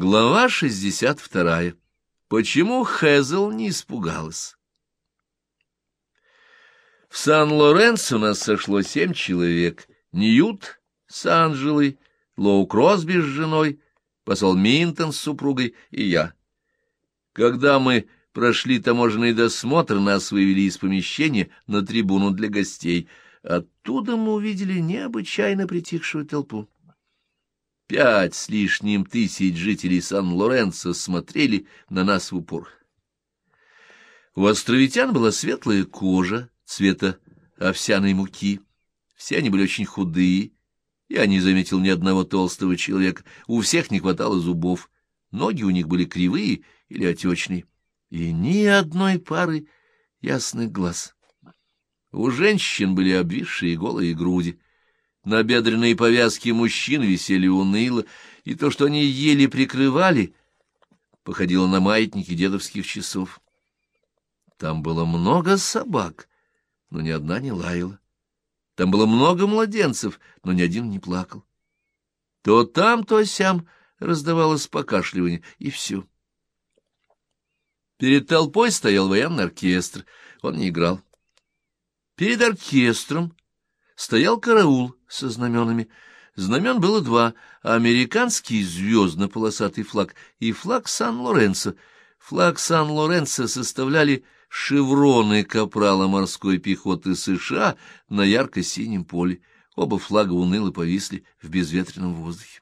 Глава 62. Почему Хезл не испугалась? В Сан-Лоренцо нас сошло семь человек. Ньют с Анжелой, Лоу Кросби с женой, посол Минтон с супругой и я. Когда мы прошли таможенный досмотр, нас вывели из помещения на трибуну для гостей. Оттуда мы увидели необычайно притихшую толпу. Пять с лишним тысяч жителей Сан-Лоренцо смотрели на нас в упор. У островитян была светлая кожа цвета овсяной муки. Все они были очень худые. Я не заметил ни одного толстого человека. У всех не хватало зубов. Ноги у них были кривые или отечные. И ни одной пары ясных глаз. У женщин были обвисшие голые груди. На бедренные повязки мужчин висели уныло, и то, что они еле прикрывали, походило на маятники дедовских часов. Там было много собак, но ни одна не лаяла. Там было много младенцев, но ни один не плакал. То там, то сям раздавалось покашливание, и все. Перед толпой стоял военный оркестр, он не играл. Перед оркестром стоял караул со знаменами. Знамен было два — американский звездно-полосатый флаг и флаг Сан-Лоренцо. Флаг Сан-Лоренцо составляли шевроны капрала морской пехоты США на ярко-синем поле. Оба флага уныло повисли в безветренном воздухе.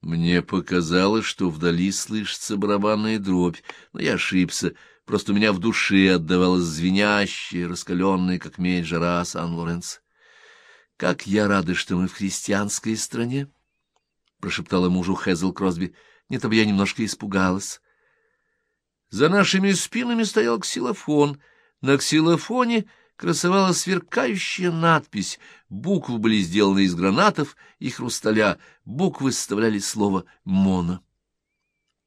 Мне показалось, что вдали слышится барабанная дробь, но я ошибся — Просто у меня в душе отдавалась звенящая, раскаленная, как медь, жара Сан-Лоренцо. — Как я рада, что мы в христианской стране! — прошептала мужу Хезл Кросби. — Не то бы я немножко испугалась. За нашими спинами стоял ксилофон. На ксилофоне красовалась сверкающая надпись. Буквы были сделаны из гранатов и хрусталя. Буквы составляли слово «моно».